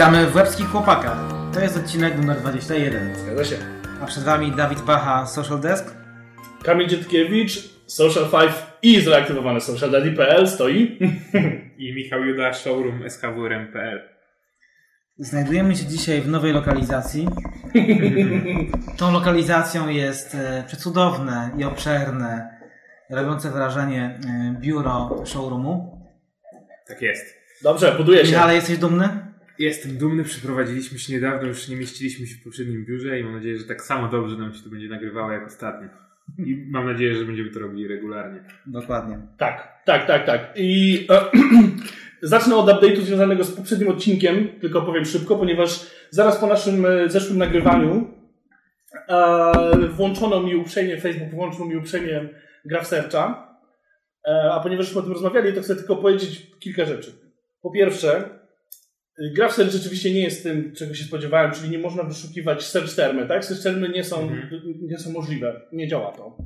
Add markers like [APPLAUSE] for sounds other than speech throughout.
Witamy w Łebskich Chłopakach. To jest odcinek numer 21. Zgadza się. A przed Wami Dawid Bacha, Social Desk. Kamil Dzietkiewicz, Social 5 i zreaktywowany socialdaddy.pl stoi. I Michał Juda, showroom SKWRM.pl. Znajdujemy się dzisiaj w nowej lokalizacji. [LAUGHS] Tą lokalizacją jest e, przecudowne i obszerne, robiące wrażenie e, biuro showroomu. Tak jest. Dobrze, buduję się. Michale, jesteś dumny? Jestem dumny, przeprowadziliśmy się niedawno, już nie mieściliśmy się w poprzednim biurze i mam nadzieję, że tak samo dobrze nam się to będzie nagrywało jak ostatnio. I mam nadzieję, że będziemy to robili regularnie. Dokładnie. Tak, tak, tak, tak. I e, [CLEARS THROAT] zacznę od update'u związanego z poprzednim odcinkiem, tylko powiem szybko, ponieważ zaraz po naszym e, zeszłym nagrywaniu e, włączono mi uprzejmie, Facebook włączył mi uprzejmie Graph Searcha, e, a ponieważ już o tym rozmawiali, to chcę tylko powiedzieć kilka rzeczy. Po pierwsze, Search rzeczywiście nie jest tym, czego się spodziewałem, czyli nie można wyszukiwać search termy, tak? Search termy nie są, Mhm. nie są możliwe, nie działa to.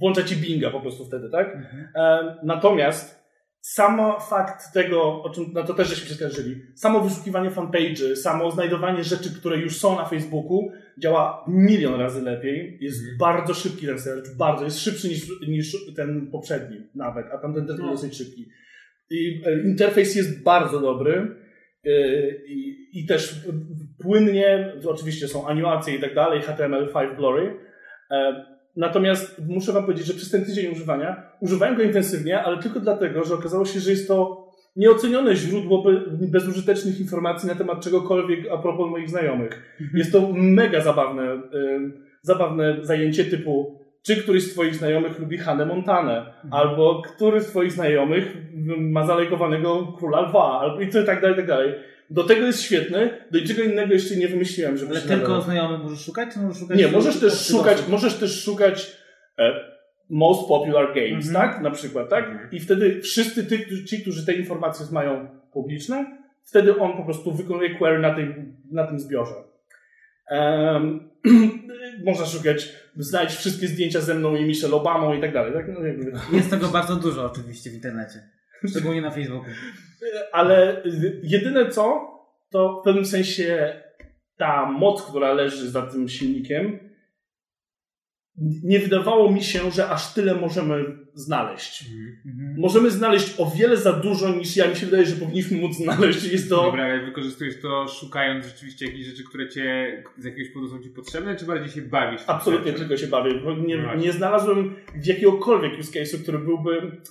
Włącza ci Binga po prostu wtedy, tak? E, Natomiast samo fakt tego, o czym na to też żeśmy się skarżyli, samo wyszukiwanie fanpage'y, samo znajdowanie rzeczy, które już są na Facebooku, działa milion razy lepiej. Jest Mhm. bardzo szybki ten search, bardzo, jest szybszy niż, niż ten poprzedni nawet, a tamten też był No. dosyć szybki. I e, interfejs jest bardzo dobry. E, I, I też płynnie, oczywiście są animacje i tak dalej, HTML5 Glory. E, Natomiast muszę Wam powiedzieć, że przez ten tydzień używania używałem go intensywnie, ale tylko dlatego, że okazało się, że jest to nieocenione źródło be, bezużytecznych informacji na temat czegokolwiek a propos moich znajomych. Jest to mega zabawne, ym, zabawne zajęcie typu czy któryś z Twoich znajomych lubi Hannę Montanę, albo który z Twoich znajomych ma zalejkowanego Króla Lwa, albo i tak dalej, tak dalej. Do tego jest świetny, do niczego innego jeszcze nie wymyśliłem, żeby Ale tylko znajomych możesz szukać, czy możesz szukać... Nie, możesz też szukać, osób? możesz też szukać e, most popular games, Mhm. tak? Na przykład, tak? Mhm. I wtedy wszyscy ty, ci, którzy te informacje mają publiczne, wtedy on po prostu wykonuje query na tym, na tym zbiorze. Um, [CLEARS THROAT] można szukać, znajdź wszystkie zdjęcia ze mną i Michelle Obamą i tak dalej, tak? No, jakby. Jest tego bardzo dużo oczywiście w internecie. Szczególnie na Facebooku. [LAUGHS] Ale jedyne co, to w pewnym sensie ta moc, która leży za tym silnikiem, nie wydawało mi się, że aż tyle możemy znaleźć. Mhm. Możemy znaleźć o wiele za dużo, niż ja mi się wydaje, że powinniśmy móc znaleźć. Jest to. Dobra, ale wykorzystujesz to szukając rzeczywiście jakichś rzeczy, które cię z jakiegoś powodu są ci potrzebne, czy bardziej się bawisz? Absolutnie tylko się bawię. Nie, No. nie znalazłem jakiegokolwiek use case'u, który byłby.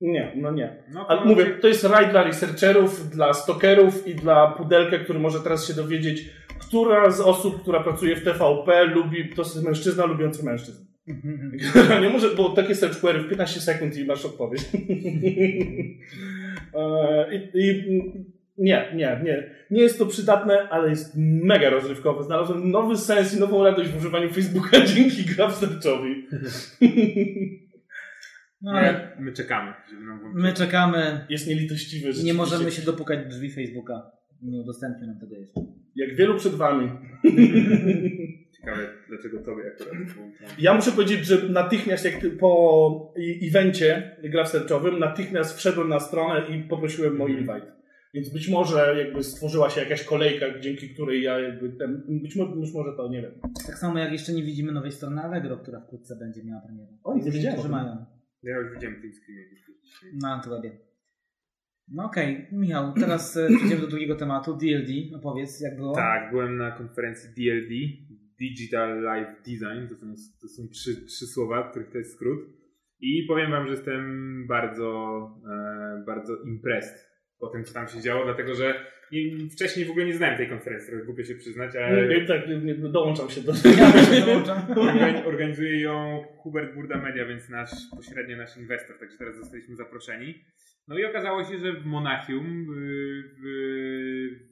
Nie, no nie. No, Ale mówię, to jest raj dla researcherów, dla stokerów i dla pudelka, który może teraz się dowiedzieć, która z osób, która pracuje w TVP, lubi, to jest mężczyzna lubiący mężczyzn. [LAUGHS] Nie może, bo takie search query w 15 sekund i masz odpowiedź. [LAUGHS] E, I, i, nie, nie, nie. Nie jest to przydatne, ale jest mega rozrywkowe. Znalazłem nowy sens i nową radość w używaniu Facebooka [LAUGHS] dzięki Graph Searchowi. No ale my czekamy, żeby nam włączyć. my czekamy. Jest nielitościwy. Nie możemy się dopukać do drzwi Facebooka. Nie udostępnię nam tego jeszcze. Jak wielu przed wami. [LAUGHS] Ciekawe, dlaczego tobie akurat. Ja muszę powiedzieć, że natychmiast jak ty, po evencie Graph Searchowym, natychmiast wszedłem na stronę i poprosiłem o invite. Więc być może jakby stworzyła się jakaś kolejka, dzięki której ja jakby ten, być, może, być może to, nie wiem. Tak samo jak jeszcze nie widzimy nowej strony Allegro, która wkrótce będzie miała premierę. O, nie Którzy tym. mają Ja już widziałem print screen na Antywebie. No okej, Michał, teraz e, [CLEARS THROAT] przejdziemy do drugiego tematu, DLD. Opowiedz, jak było. Tak, byłem na konferencji DLD, Digital Life Design, to są, to są trzy, trzy słowa, których to jest skrót. I powiem wam, że jestem bardzo, e, bardzo impressed po tym, co tam się działo, dlatego że nie, wcześniej w ogóle nie znałem tej konferencji, trochę głupio się przyznać, ale Nie, tak, nie, dołączam się do [LAUGHS] Ja dołączam. Organi- Organizuje ją Hubert Burda Media, więc nasz pośrednio nasz inwestor, także teraz zostaliśmy zaproszeni. No i okazało się, że w Monachium w, w,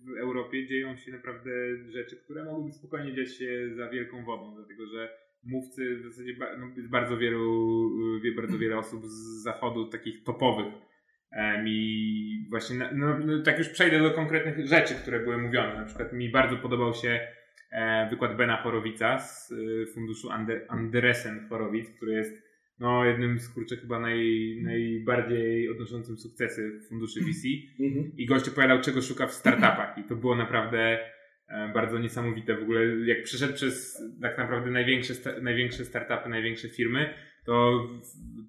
w Europie dzieją się naprawdę rzeczy, które mogłyby spokojnie dziać się za wielką wodą, dlatego że mówcy w zasadzie no, jest bardzo wielu, wie bardzo wiele osób z zachodu takich topowych. Em, I właśnie, no, no, tak już przejdę do konkretnych rzeczy, które były mówione. Na przykład mi bardzo podobał się e, wykład Bena Chorowica z e, funduszu Ander, Andersen Chorowic, który jest no, jednym z kurczę chyba naj, najbardziej odnoszącym sukcesy funduszy VC. Mhm. I gość opowiadał, czego szuka w startupach. I to było naprawdę e, bardzo niesamowite. W ogóle jak przeszedł przez tak naprawdę największe, największe startupy, największe firmy, to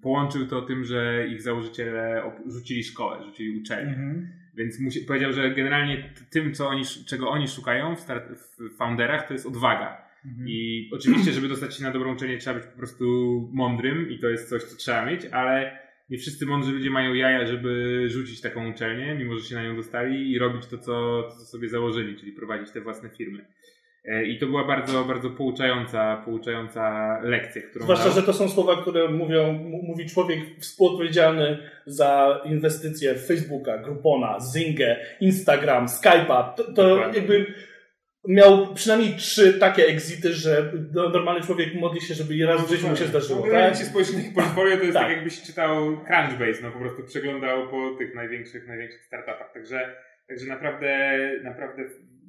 połączył to tym, że ich założyciele rzucili szkołę, rzucili uczelnię. Mhm. Więc musi, powiedział, że generalnie tym, co oni, czego oni szukają w, start, w founderach, to jest odwaga. Mhm. I oczywiście, żeby dostać się na dobrą uczelnię, trzeba być po prostu mądrym i to jest coś, co trzeba mieć, ale nie wszyscy mądrzy ludzie mają jaja, żeby rzucić taką uczelnię, mimo że się na nią dostali i robić to, co, to, co sobie założyli, czyli prowadzić te własne firmy. E, I to była bardzo, bardzo pouczająca, pouczająca lekcja, którą Zwłaszcza, dał. że to są słowa, które mówią, mówi człowiek współodpowiedzialny za inwestycje w Facebooka, Groupona, Zingę, Instagram, Skype'a. To, to jakby miał przynajmniej trzy takie exity, że no- normalny człowiek modli się, żeby je raz w życiu mu się zdarzyło. No, Tak? jak się spojrzy na ich portfolio, to jest tak. Tak. jakbyś czytał Crunchbase, no po prostu przeglądał po tych największych, największych startupach. Także, także naprawdę, naprawdę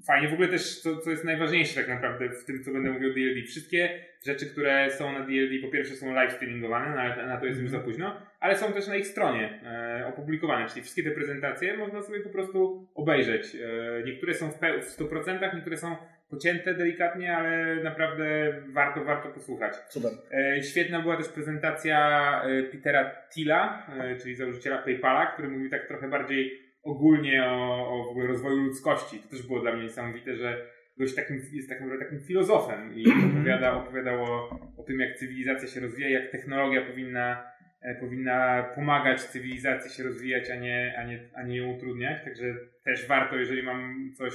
fajnie. W ogóle też, co, co jest najważniejsze tak naprawdę w tym, co będę mówił o DLD, wszystkie rzeczy, które są na DLD, po pierwsze są live streamingowane, ale na to jest już za późno, ale są też na ich stronie e, opublikowane, czyli wszystkie te prezentacje można sobie po prostu obejrzeć. E, niektóre są w, w 100%, niektóre są pocięte delikatnie, ale naprawdę warto, warto posłuchać. Super. E, Świetna była też prezentacja e, Petera Tilla, e, czyli założyciela PayPala, który mówił tak trochę bardziej ogólnie o, o rozwoju ludzkości. To też było dla mnie niesamowite, że gość takim, jest tak naprawdę takim filozofem i opowiada, opowiadał o, o tym, jak cywilizacja się rozwija, jak technologia powinna, e, powinna pomagać cywilizacji się rozwijać, a nie, a, nie, a nie ją utrudniać. Także też warto, jeżeli mam coś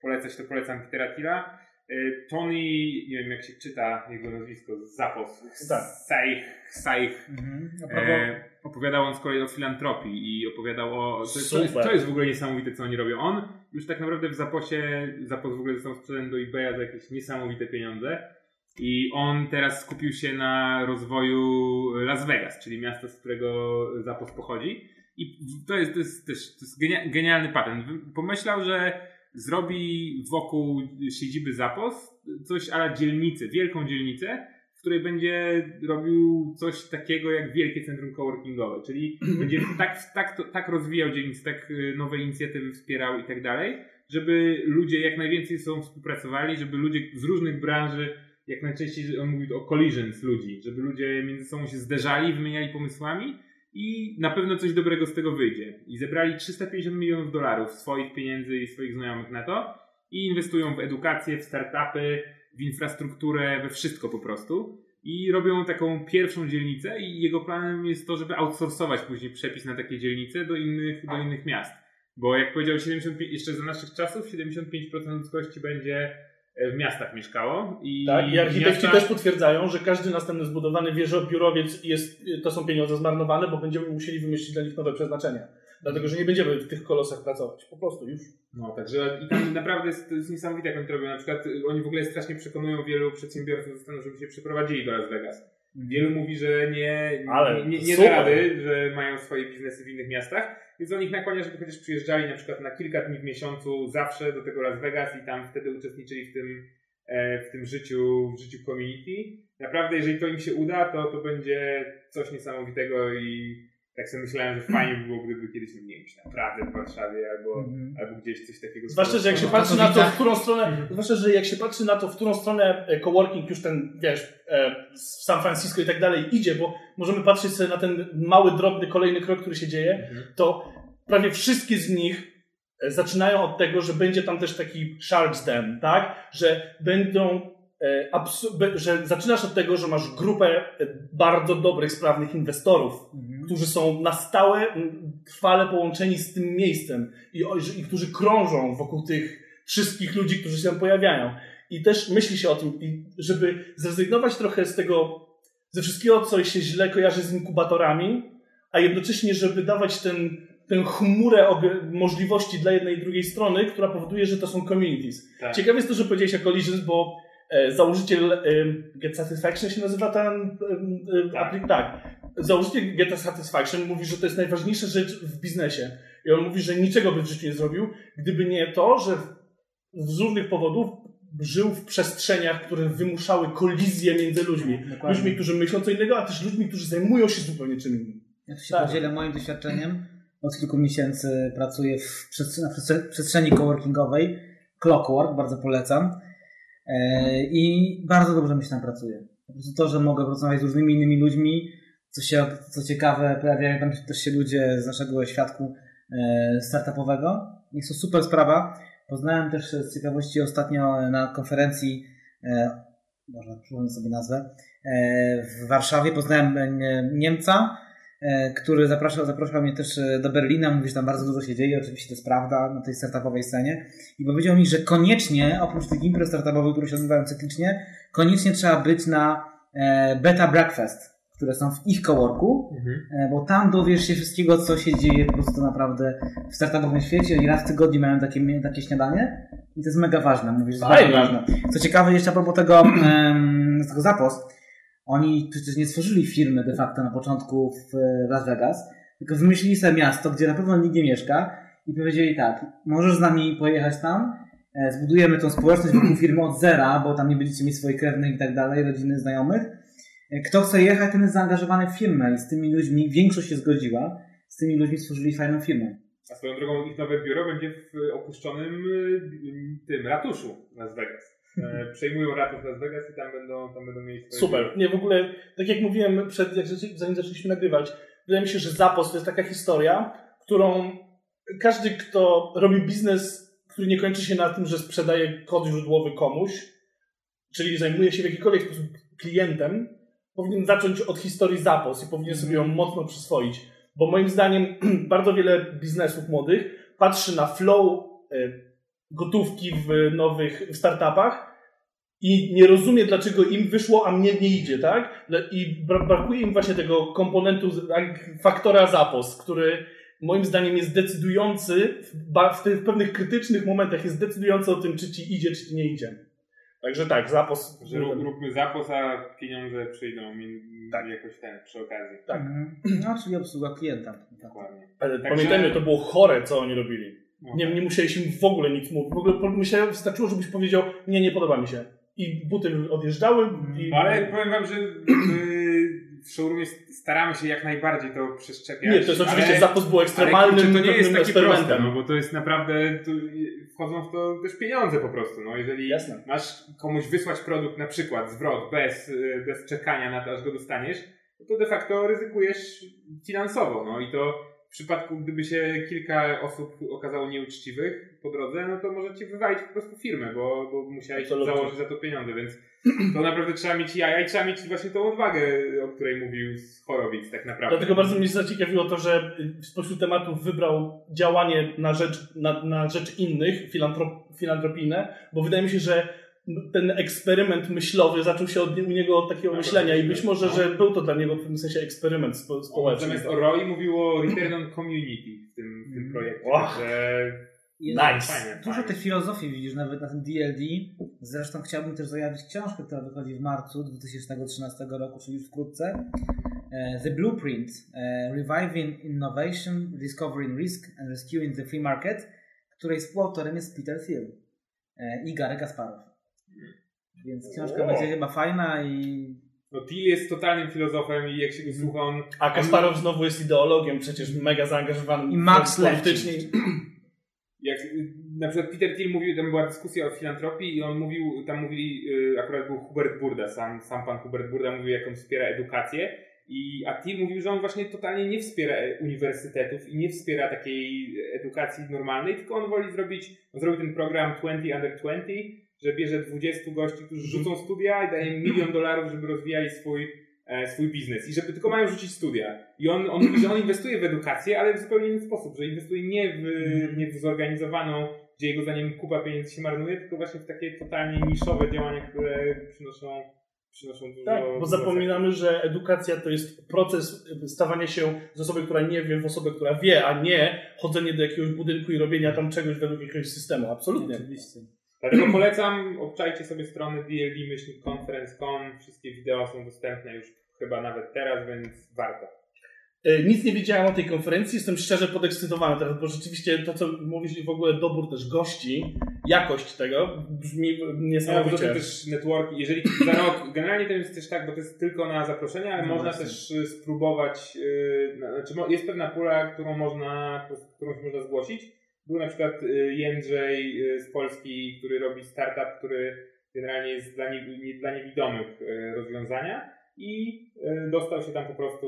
polecać, to polecam Petera Tilla. E, Tony, nie wiem jak się czyta jego nazwisko, Zapos, Tak. Saich, Saich Mhm. Propos, E, opowiadał on z kolei o filantropii i opowiadał o. To, jest- to, jest, to jest w ogóle niesamowite, co oni robią. On już tak naprawdę w zaposie, zapos w ogóle został sprzedany do eBaya za jakieś niesamowite pieniądze. I on teraz skupił się na rozwoju Las Vegas, czyli miasta, z którego zapos pochodzi. I to jest, to jest też to jest genia- genialny patent. Pomyślał, że zrobi wokół siedziby zapos coś ala dzielnicę, wielką dzielnicę, w której będzie robił coś takiego jak wielkie centrum coworkingowe, czyli [CLEARS THROAT] będzie tak, tak, tak rozwijał dzielnicę, tak y, nowe inicjatywy wspierał i tak dalej, żeby ludzie jak najwięcej ze sobą współpracowali, żeby ludzie z różnych branży, jak najczęściej on mówił o collisions ludzi, żeby ludzie między sobą się zderzali, wymieniali pomysłami i na pewno coś dobrego z tego wyjdzie. I zebrali 350 milionów dolarów swoich pieniędzy i swoich znajomych na to i inwestują w edukację, w startupy, w infrastrukturę, we wszystko po prostu. I robią taką pierwszą dzielnicę i jego planem jest to, żeby outsourcować później przepis na takie dzielnice do innych, do innych miast. Bo jak powiedział 75, jeszcze za naszych czasów 75% ludzkości będzie w miastach mieszkało. I Tak, i architekci miasta- też potwierdzają, że każdy następny zbudowany wieżobiurowiec jest, to są pieniądze zmarnowane, bo będziemy musieli wymyślić dla nich nowe przeznaczenie. Dlatego, że nie będziemy w tych kolosach pracować. Po prostu już. No, także i tam naprawdę jest, to jest niesamowite, jak oni to robią. Na przykład y, oni w ogóle strasznie przekonują wielu przedsiębiorców do Stanów, żeby się przeprowadzili do Las Vegas. Wielu mówi, że nie, nie, nie, nie da rady, że mają swoje biznesy w innych miastach, więc on ich nakłania, żeby chociaż przyjeżdżali na przykład na kilka dni w miesiącu zawsze do tego Las Vegas i tam wtedy uczestniczyli w tym, e, w tym życiu, w życiu community. Naprawdę, jeżeli to im się uda, to, to będzie coś niesamowitego i tak sobie myślałem, że fajnie by było, gdyby kiedyś, nie wiem, naprawdę w Warszawie albo, Mhm. albo gdzieś coś takiego Zwłaszcza, że jak się patrzy na to, w którą stronę, zwłaszcza, że jak się patrzy na to, w którą stronę e, coworking już ten, wiesz, e, w San Francisco i tak dalej idzie, bo możemy patrzeć sobie na ten mały, drobny, kolejny krok, który się dzieje, Mhm. to prawie wszystkie z nich e, zaczynają od tego, że będzie tam też taki Shark's Den, tak? Że będą, e, że zaczynasz od tego, że masz grupę e, bardzo dobrych, sprawnych inwestorów, Mhm. którzy są na stałe, trwale połączeni z tym miejscem i, i którzy krążą wokół tych wszystkich ludzi, którzy się tam pojawiają. I też myśli się o tym, żeby zrezygnować trochę z tego, ze wszystkiego, co się źle kojarzy z inkubatorami, a jednocześnie, żeby dawać ten, tę chmurę możliwości dla jednej i drugiej strony, która powoduje, że to są communities. Tak. Ciekawe jest to, że powiedziałeś o Collisions, bo e, założyciel e, Get Satisfaction się nazywa ten e, e, Tak. aplik- tak. Założyciel Get Satisfaction mówi, że to jest najważniejsza rzecz w biznesie. I on mówi, że niczego by w życiu nie zrobił, gdyby nie to, że z różnych powodów żył w przestrzeniach, które wymuszały kolizję między ludźmi. Dokładnie. Ludźmi, którzy myślą co innego, a też ludźmi, którzy zajmują się zupełnie czym innym. Ja tu się Tak. podzielę moim doświadczeniem. Od kilku miesięcy pracuję w przestrzeni, na przestrze- przestrzeni coworkingowej. Clockwork, bardzo polecam. E, I bardzo dobrze mi się tam pracuje. Po prostu to, że mogę porozmawiać z różnymi innymi ludźmi, co, się, co ciekawe, pojawiają tam też się ludzie z naszego świadku e, startupowego. Jest to super sprawa. Poznałem też z ciekawości ostatnio na konferencji, e, można przypomnę sobie nazwę, w Warszawie. Poznałem Niemca, który zapraszał, zapraszał mnie też e, do Berlina. Mówi, że tam bardzo dużo się dzieje. Oczywiście to jest prawda na tej startupowej scenie. I powiedział mi, że koniecznie, oprócz tych imprez startupowych, które się odbywają cyklicznie, koniecznie trzeba być na e, Beta Breakfast, które są w ich coworku, e, bo tam dowiesz się wszystkiego, co się dzieje po prostu naprawdę w startupowym świecie i raz w tygodniu mają takie, takie śniadanie i to jest mega ważne, mówisz, że jest Fajne. bardzo ważne. Co ciekawe, jeszcze a propos tego, tego Zapos, oni przecież nie stworzyli firmy de facto na początku w Las Vegas, tylko wymyślili sobie miasto, gdzie na pewno nikt nie mieszka i powiedzieli tak, możesz z nami pojechać tam, e, zbudujemy tą społeczność wokół firmy od zera, bo tam nie będziecie mieć swoich krewnych i tak dalej, rodziny, znajomych. E, Kto chce jechać, ten jest zaangażowany w firmę i z tymi ludźmi, większość się zgodziła, z tymi ludźmi stworzyli fajną firmę. A swoją drogą ich nowe biuro będzie w opuszczonym tym ratuszu Las Vegas. E, Przejmują ratusz Las Vegas i tam będą, tam będą mieli swoje Super. Nie, w ogóle, tak jak mówiłem przed, jak, zanim zaczęliśmy nagrywać, wydaje mi się, że Zapos to jest taka historia, którą każdy, kto robi biznes, który nie kończy się na tym, że sprzedaje kod źródłowy komuś, czyli zajmuje się w jakikolwiek sposób klientem, powinien zacząć od historii Zapos i powinien sobie ją mocno przyswoić. Bo moim zdaniem [CLEARS THROAT] bardzo wiele biznesów młodych patrzy na flow e, gotówki w nowych startupach i nie rozumie, dlaczego im wyszło, a mnie nie idzie, tak? Dla- I bra- brakuje im właśnie tego komponentu, faktora zapos, który moim zdaniem jest decydujący, w, w, w pewnych krytycznych momentach jest decydujący o tym, czy ci idzie, czy ci nie idzie. Także tak, zapos. Że rób, róbmy zapos, a pieniądze przyjdą mi Tak. jakoś ten, przy okazji. Tak. Mhm. No, czyli obsługa klienta. Dokładnie. Ale Także- Pamiętajmy, to było chore, co oni robili. No. Nie, nie musiałeś im w ogóle nic mówić. W ogóle myślałem, wystarczyło, żebyś powiedział, nie, nie podoba mi się. I buty odjeżdżały. I... No, ale powiem wam, że w showroomie staramy się jak najbardziej to przeszczepiać. Nie, to jest oczywiście ale- zapos był ale ekstremalnym kurczę, to nie jest takie proste, no bo to jest naprawdę, wchodzą w to też pieniądze po prostu, no jeżeli Jasne. masz komuś wysłać produkt, na przykład zwrot, bez, bez czekania na to, aż go dostaniesz, to de facto ryzykujesz finansowo, no i to w przypadku, gdyby się kilka osób okazało nieuczciwych po drodze, no to może ci wywalić po prostu firmę, bo, bo musiałeś założyć za to pieniądze, więc to naprawdę trzeba mieć jaja i trzeba mieć właśnie tą odwagę, o której mówił Chorowic tak naprawdę. Dlatego bardzo mnie zaciekawiło to, że spośród tematów wybrał działanie na rzecz, na, na rzecz innych, filantrop, filantropijne, bo wydaje mi się, że ten eksperyment myślowy zaczął się od, u niego od takiego myślenia i być może, no. że był to dla niego w pewnym sensie eksperyment spo, społeczny. Zamiast o ROI mówiło o Return on Community w tym, w tym Mm. projekcie. Także Jest Nice. fajnie, Dużo fajnie. tej filozofii widzisz nawet na tym DLD. Zresztą chciałbym też zajawić książkę, która wychodzi w marcu 2013 roku, czyli już wkrótce. E, The Blueprint. e, Reviving Innovation, Discovering Risk and Rescuing the Free Market, której współautorem jest Peter Thiel e, i Gary Kasparow. Więc książka O. będzie chyba fajna i No Till jest totalnym filozofem i jak się go słucha, on A Kasparow znowu jest ideologiem, przecież mega zaangażowanym I Max politycznie. [CLEARS THROAT] jak na przykład Peter Thiel mówił, tam była dyskusja o filantropii i on mówił, tam mówili, y, akurat był Hubert Burda, sam, sam pan Hubert Burda mówił, jak on wspiera edukację. I, a Thiel mówił, że on właśnie totalnie nie wspiera uniwersytetów i nie wspiera takiej edukacji normalnej, tylko on woli zrobić, on zrobił ten program 20 under 20, że bierze 20 gości, którzy rzucą studia i daje im milion dolarów, żeby rozwijali swój, e, swój biznes i żeby tylko mają rzucić studia. I on, on mówi, że on inwestuje w edukację, ale w zupełnie inny sposób, że inwestuje nie w, nie w zorganizowaną, gdzie jego zdaniem kupa pieniędzy się marnuje, tylko właśnie w takie totalnie niszowe działania, które przynoszą, przynoszą dużo Tak, bo zapominamy, że edukacja to jest proces stawania się z osoby, która nie wie, w osobę, która wie, a nie chodzenie do jakiegoś budynku i robienia tam czegoś według jakiegoś systemu. Absolutnie. oczywiście. Dlatego [CLEARS THROAT] polecam, obczajcie sobie stronę dld-conference.com, wszystkie wideo są dostępne już chyba nawet teraz, więc warto. E, nic nie wiedziałem o tej konferencji, jestem szczerze podekscytowany teraz, bo rzeczywiście to, co mówisz i w ogóle dobór też gości, jakość tego brzmi No, niesamowicie. tym też network, jeżeli [CLEARS THROAT] za rok, generalnie to jest też tak, bo to jest tylko na zaproszenie, ale No można właśnie. też y, spróbować, y, na- znaczy jest pewna pula, którą można, którą się można zgłosić. Był na przykład y, Jędrzej y, z Polski, który robi startup, który generalnie jest dla, nie, nie, dla niewidomych y, rozwiązania i dostał się tam po prostu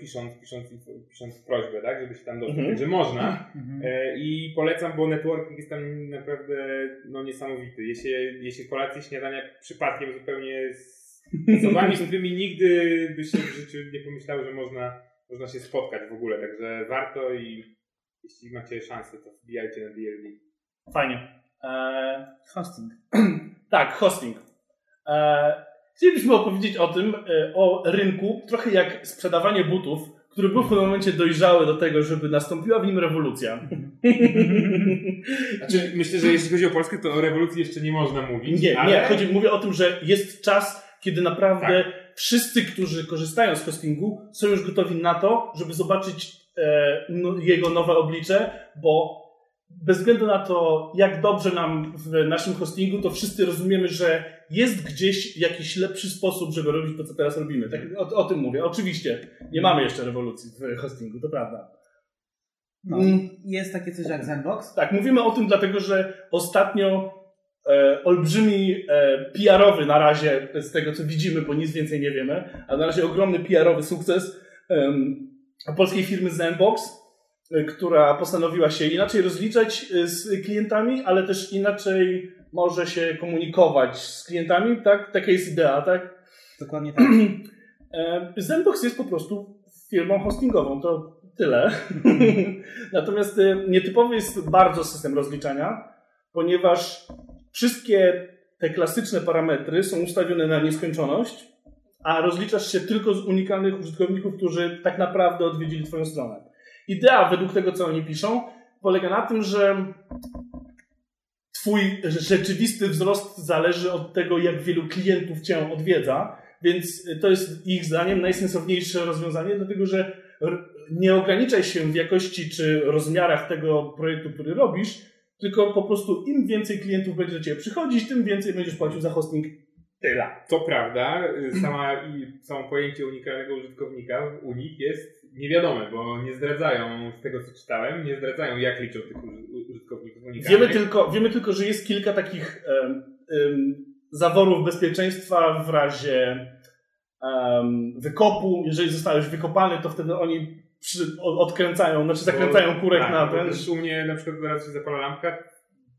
pisząc, pisząc, pisząc prośbę, tak, żeby się tam dostać. Mhm. Także można. Mhm. E, I polecam, bo networking jest tam naprawdę no, niesamowity. Je się, je się kolacje, śniadania przypadkiem zupełnie z osobami, z którymi nigdy by się w życiu nie pomyślało, że można, można się spotkać w ogóle. Także warto i jeśli macie szansę, to wbijajcie na DLD. Fajnie. E, Hosting. [CLEARS THROAT] tak, hosting. E, chcielibyśmy opowiedzieć o tym, e, o rynku, trochę jak sprzedawanie butów, który był w pewnym momencie dojrzały do tego, żeby nastąpiła w nim rewolucja. [LAUGHS] Znaczy, myślę, że jeśli chodzi o Polskę, to o rewolucji jeszcze nie można mówić. Nie, ale... nie, chodzi, mówię o tym, że jest czas, kiedy naprawdę wszyscy, którzy korzystają z hostingu, są już gotowi na to, żeby zobaczyć jego nowe oblicze, bo bez względu na to, jak dobrze nam w naszym hostingu, to wszyscy rozumiemy, że jest gdzieś jakiś lepszy sposób, żeby robić to, co teraz robimy. Tak, o, o tym mówię. Oczywiście nie mamy jeszcze rewolucji w hostingu, to prawda. No, Mm. Jest takie coś jak Zenbox. Tak, mówimy o tym dlatego, że ostatnio e, olbrzymi e, PR-owy na razie, z tego co widzimy, bo nic więcej nie wiemy, a na razie ogromny PR-owy sukces em, polskiej firmy Zenbox, e, która postanowiła się inaczej rozliczać e, z klientami, ale też inaczej może się komunikować z klientami, tak? Taka jest idea, tak? Dokładnie tak. [CLEARS THROAT] E, Zenbox jest po prostu firmą hostingową, to tyle. [LAUGHS] Natomiast e, nietypowy jest bardzo system rozliczania, ponieważ wszystkie te klasyczne parametry są ustawione na nieskończoność, a rozliczasz się tylko z unikalnych użytkowników, którzy tak naprawdę odwiedzili Twoją stronę. Idea, według tego, co oni piszą, polega na tym, że Twój rzeczywisty wzrost zależy od tego, jak wielu klientów Cię odwiedza, więc to jest ich zdaniem najsensowniejsze rozwiązanie, dlatego że nie ograniczaj się w jakości czy rozmiarach tego projektu, który robisz, tylko po prostu im więcej klientów będzie do Ciebie przychodzić, tym więcej będziesz płacił za hosting. Tyle. To prawda, y, sama, i samo pojęcie unikalnego użytkownika u nich jest niewiadome, bo nie zdradzają, z tego co czytałem, nie zdradzają jak liczą tych uży- użytkowników unikalnych. Wiemy tylko, wiemy tylko, że jest kilka takich em, em, zaworów bezpieczeństwa w razie em, wykopu. Jeżeli zostałeś wykopany, to wtedy oni przy, odkręcają, znaczy zakręcają kurek tak, na bo ten. Też u mnie na przykład zaraz się zapala lampka,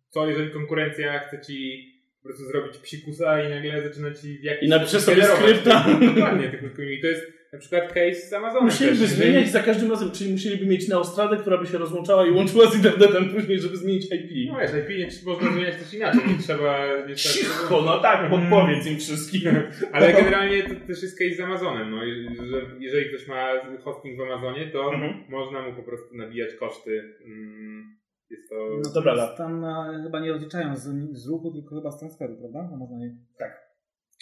co jeżeli konkurencja chce ci po prostu zrobić psikusa i nagle zaczyna ci w jakiś I napisze sobie skrypta. tych- Dokładnie, tych użytkowników. I to jest na przykład case z Amazonem. Musieliby też. zmieniać za każdym razem, czyli musieliby mieć neostradę, która by się rozłączała i łączyła z internetem później, żeby zmienić IP. No wiesz, IP nie, można zmieniać też inaczej, nie trzeba... Nie trzeba Cicho, no tak, podpowiedz im wszystkim. [LAUGHS] Ale generalnie to też jest case z Amazonem, no, że jeżeli ktoś ma hosting w Amazonie, to Mhm. można mu po prostu nabijać koszty. Mm, Jest to... No to prawda. Tam e, chyba nie rozliczają z, z ruchu, tylko chyba z transferu, prawda? No, można nie... Tak.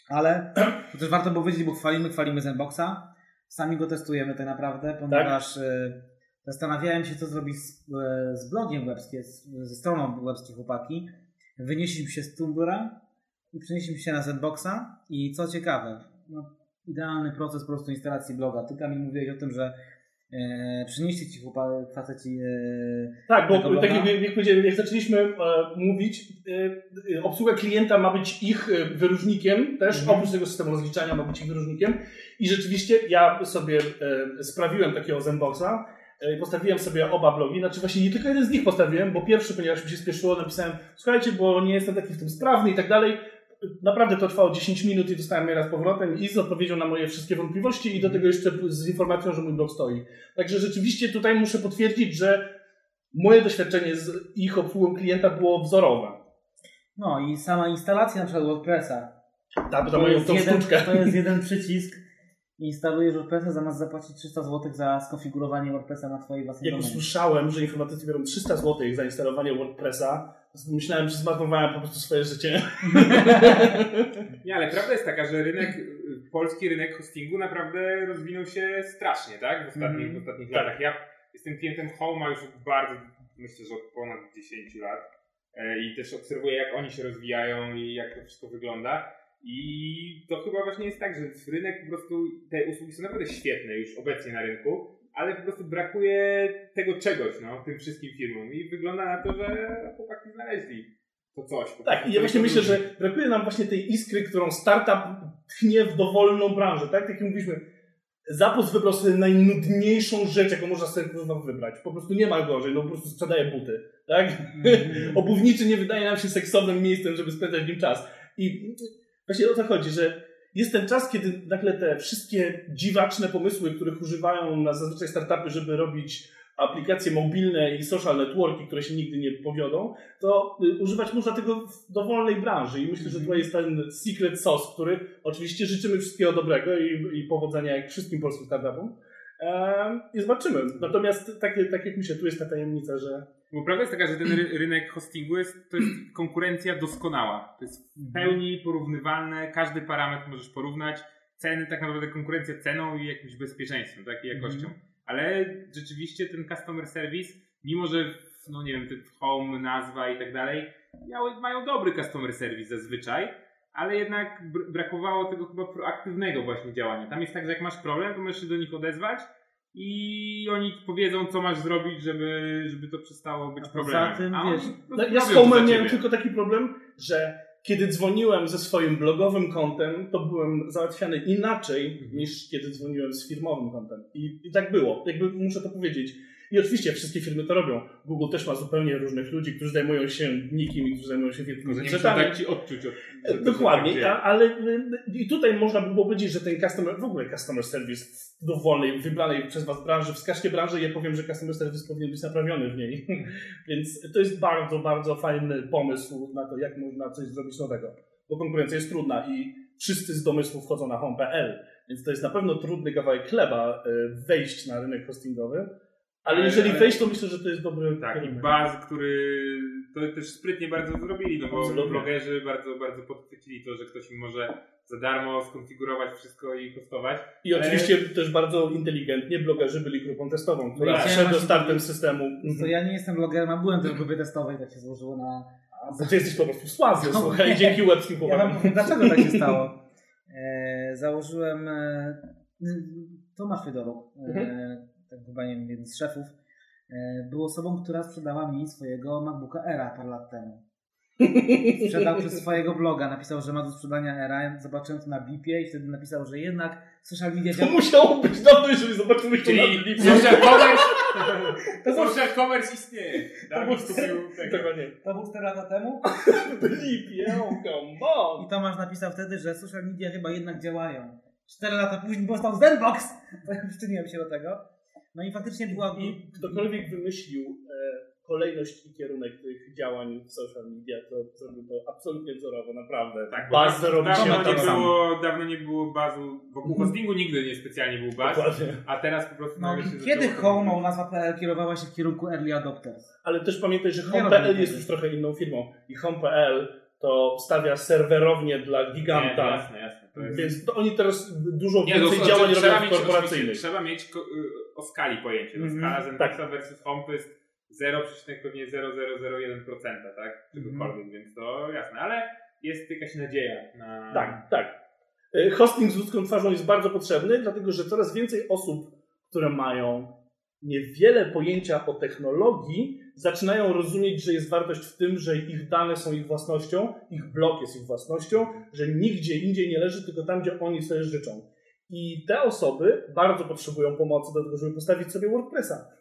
Ale [CLEARS THROAT] to też warto powiedzieć, bo chwalimy, chwalimy Zenboxa. Sami go testujemy tak naprawdę, ponieważ e, zastanawiałem się, co zrobić z, e, z blogiem webskim, z, ze stroną webskie chłopaki. Wynieśliśmy się z Tumblra i przenieśliśmy się na Zenboxa i co ciekawe, no, idealny proces po prostu instalacji bloga. Ty Kamil mówiłeś o tym, że e, przynieśli ci chłopaki, faceci e, Tak, bo tak jak, jak powiedziałem, jak zaczęliśmy e, mówić, e, e, obsługa klienta ma być ich e, wyróżnikiem też, Mhm. oprócz tego systemu rozliczania ma być ich wyróżnikiem. I rzeczywiście ja sobie e, sprawiłem takiego Zenboxa, e, postawiłem sobie oba blogi, znaczy właśnie nie tylko jeden z nich postawiłem, bo pierwszy, ponieważ mi się spieszyło, napisałem, słuchajcie, bo nie jestem taki w tym sprawny i tak dalej. Naprawdę to trwało 10 minut i dostałem maila z powrotem i z odpowiedzią na moje wszystkie wątpliwości i do tego jeszcze z informacją, że mój blog stoi. Także rzeczywiście tutaj muszę potwierdzić, że moje doświadczenie z ich obsługą klienta było wzorowe. No i sama instalacja na przykład WordPressa. Tak, to moją jest jeden, to jest jeden przycisk. Instalujesz WordPressa zamiast zapłacić 300 zł za skonfigurowanie WordPressa na twojej własnej Jak domenie. usłyszałem, że informatycy biorą 300 zł za instalowanie WordPressa, myślałem, że zmarnowałem po prostu swoje życie. [LAUGHS] Nie, ale prawda jest taka, że rynek polski rynek hostingu naprawdę rozwinął się strasznie, tak? W ostatnich, Mhm. w ostatnich Tak. latach. Ja jestem klientem Home'a już od bardzo, myślę, że od ponad 10 lat e, i też obserwuję, jak oni się rozwijają i jak to wszystko wygląda. I to chyba właśnie jest tak, że rynek po prostu, te usługi są naprawdę świetne już obecnie na rynku, ale po prostu brakuje tego czegoś, no, tym wszystkim firmom. I wygląda na to, że chłopaki znaleźli to coś. po Tak, i ja właśnie myślę, że brakuje nam właśnie tej iskry, którą startup tchnie w dowolną branżę, tak? Tak jak mówiliśmy, Zapus wybrał sobie najnudniejszą rzecz, jaką można sobie wybrać. Po prostu nie ma gorzej, no po prostu sprzedaje buty, tak? Mhm. [LAUGHS] Obuwniczy nie wydaje nam się seksownym miejscem, żeby spędzać w nim czas. I właśnie o to chodzi, że jest ten czas, kiedy nagle te wszystkie dziwaczne pomysły, których używają na zazwyczaj startupy, żeby robić aplikacje mobilne i social networki, które się nigdy nie powiodą, to y, używać można tego w dowolnej branży. I myślę, że tutaj jest ten secret sauce, który oczywiście życzymy wszystkiego dobrego i, i powodzenia jak wszystkim polskim startupom. Ehm, I zobaczymy. Natomiast tak, tak jak myślę, tu jest ta tajemnica, że Bo prawda jest taka, że ten ry- rynek hostingu jest, to jest konkurencja doskonała. To jest w pełni porównywalne, każdy parametr możesz porównać. Ceny, tak naprawdę konkurencja ceną i jakimś bezpieczeństwem, tak, i jakością. Ale rzeczywiście ten customer service, mimo że, no nie wiem, ten home, nazwa i tak dalej, miały, mają dobry customer service zazwyczaj, ale jednak br- brakowało tego chyba proaktywnego właśnie działania. Tam jest tak, że jak masz problem, to możesz się do nich odezwać i oni powiedzą, co masz zrobić, żeby, żeby to przestało być A poza problemem. tym, A wiesz, No, ja z Home'em miałem tylko taki problem, że kiedy dzwoniłem ze swoim blogowym kontem, to byłem załatwiany inaczej Mhm. niż kiedy dzwoniłem z firmowym kontem. I, I tak było. Jakby muszę to powiedzieć. I oczywiście wszystkie firmy to robią. Google też ma zupełnie różnych ludzi, którzy zajmują się nikim i którzy zajmują się wielkimi rzeczami. dać ci odczuć. Od, tak Dokładnie, a, ale y, i tutaj można by było powiedzieć, że ten customer, w ogóle customer service dowolnej, wybranej przez Was branży, wskażcie branży, ja powiem, że customer service powinien być naprawiony w niej. [LAUGHS] Więc to jest bardzo, bardzo fajny pomysł na to, jak można coś zrobić nowego. Bo konkurencja jest trudna i wszyscy z domysłu wchodzą na home.pl, więc to jest na pewno trudny kawałek chleba y, wejść na rynek hostingowy. Ale Ale- jeżeli ale- wejść, to myślę, że to jest dobry Tak, i. Baz, który to też sprytnie bardzo zrobili, no bo Absolutnie. blogerzy bardzo, bardzo podchwycili to, że ktoś im może za darmo skonfigurować wszystko i hostować. I oczywiście też bardzo inteligentnie blogerzy byli grupą testową, która No i chciałem przed startem systemu. To ja nie jestem blogerem, a byłem też w grupie testowej, tak się złożyło na... Bo ty jesteś po prostu słaby, No, słuchaj, nie. dzięki łebskim Ja wam chłopakom. dlaczego tak się stało. E, założyłem... E, Tomasz Fedoruk, e, tak chyba nie wiem, jeden z szefów, e, był osobą, która sprzedała mi swojego MacBooka Era parę lat temu. Sprzedał przez swojego bloga, napisał, że ma do sprzedania Era, zobaczyłem to na Bipie i wtedy napisał, że jednak social media To musiało być dawno, jeżeli zobaczyłeś to na Czyli Lipie. social commerce, social commerce istnieje. To- kupił tego. Tego nie. To był 4 lata temu W Lipie, oh i Tomasz napisał wtedy, że social media chyba jednak działają. 4 lata później powstał Zenbox! To [LAUGHS] ja przyczyniłem się do tego. No i faktycznie była... I ktokolwiek wymyślił e, kolejność i kierunek tych działań w social media, to zrobił to absolutnie wzorowo, naprawdę. Tak, Baz robi się dawno nie, było, dawno nie było bazu, wokół hostingu nigdy nie specjalnie był baz, Dokładnie. a teraz po prostu No, kiedy Home, nazwa PL kierowała się w kierunku Early Adopters? Ale też pamiętaj, że Home.pl jest już trochę inną firmą. I Home.pl to stawia serwerownie dla Nie, giganta. jasne, jasne. To jest... Więc to oni teraz dużo Nie, więcej to, działań trzeba robią mieć, korporacyjnych. trzeba mieć ko- y, o skali pojęcie. No. Skala Zenboxa Tak. versus Home to jest 0,0001%, tak? Czegokolwiek, więc to jasne. Ale jest jakaś nadzieja na... Tak, tak. E, Hosting z ludzką twarzą jest bardzo potrzebny, dlatego że coraz więcej osób, które mają niewiele pojęcia o technologii, zaczynają rozumieć, że jest wartość w tym, że ich dane są ich własnością, ich blog jest ich własnością, że nigdzie indziej nie leży, tylko tam, gdzie oni sobie życzą. I te osoby bardzo potrzebują pomocy do tego, żeby postawić sobie WordPressa.